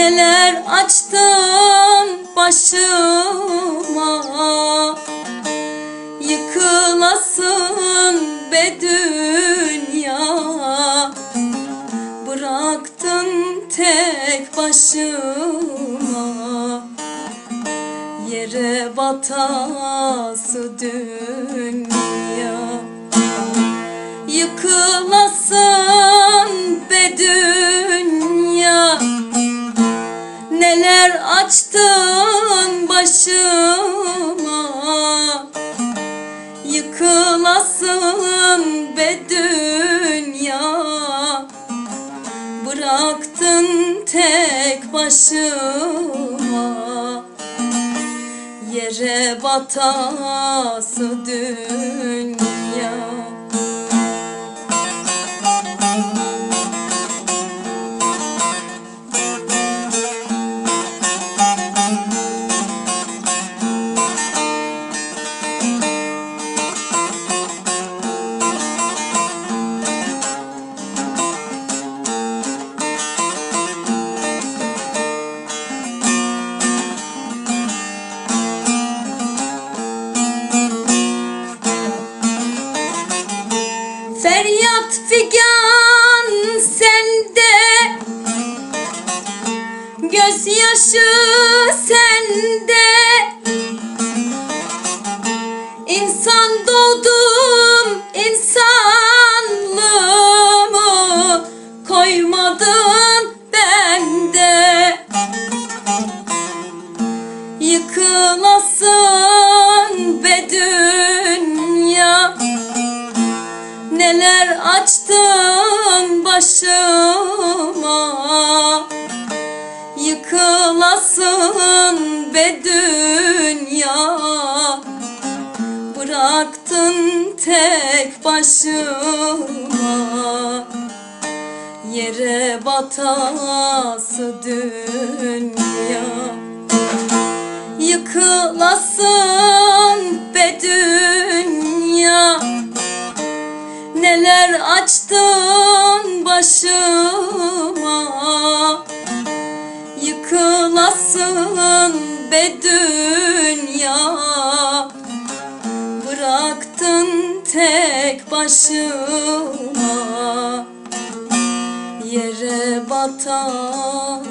Neler açtın başıma? Yıkılasın be dünya. Bıraktın tek başıma. Yere batası dünya açtın başıma. Yıkılasın be dünya. Bıraktın tek başıma. Yere batası dünya figan sende. Gözyaşı sende. İnsan doğdum insanlığımı başıma. Yıkılasın be dünya. Bıraktın tek başıma. Yere batası dünya açtın başıma Yıkılasın be dünya. Bıraktın tek başıma Yere dünya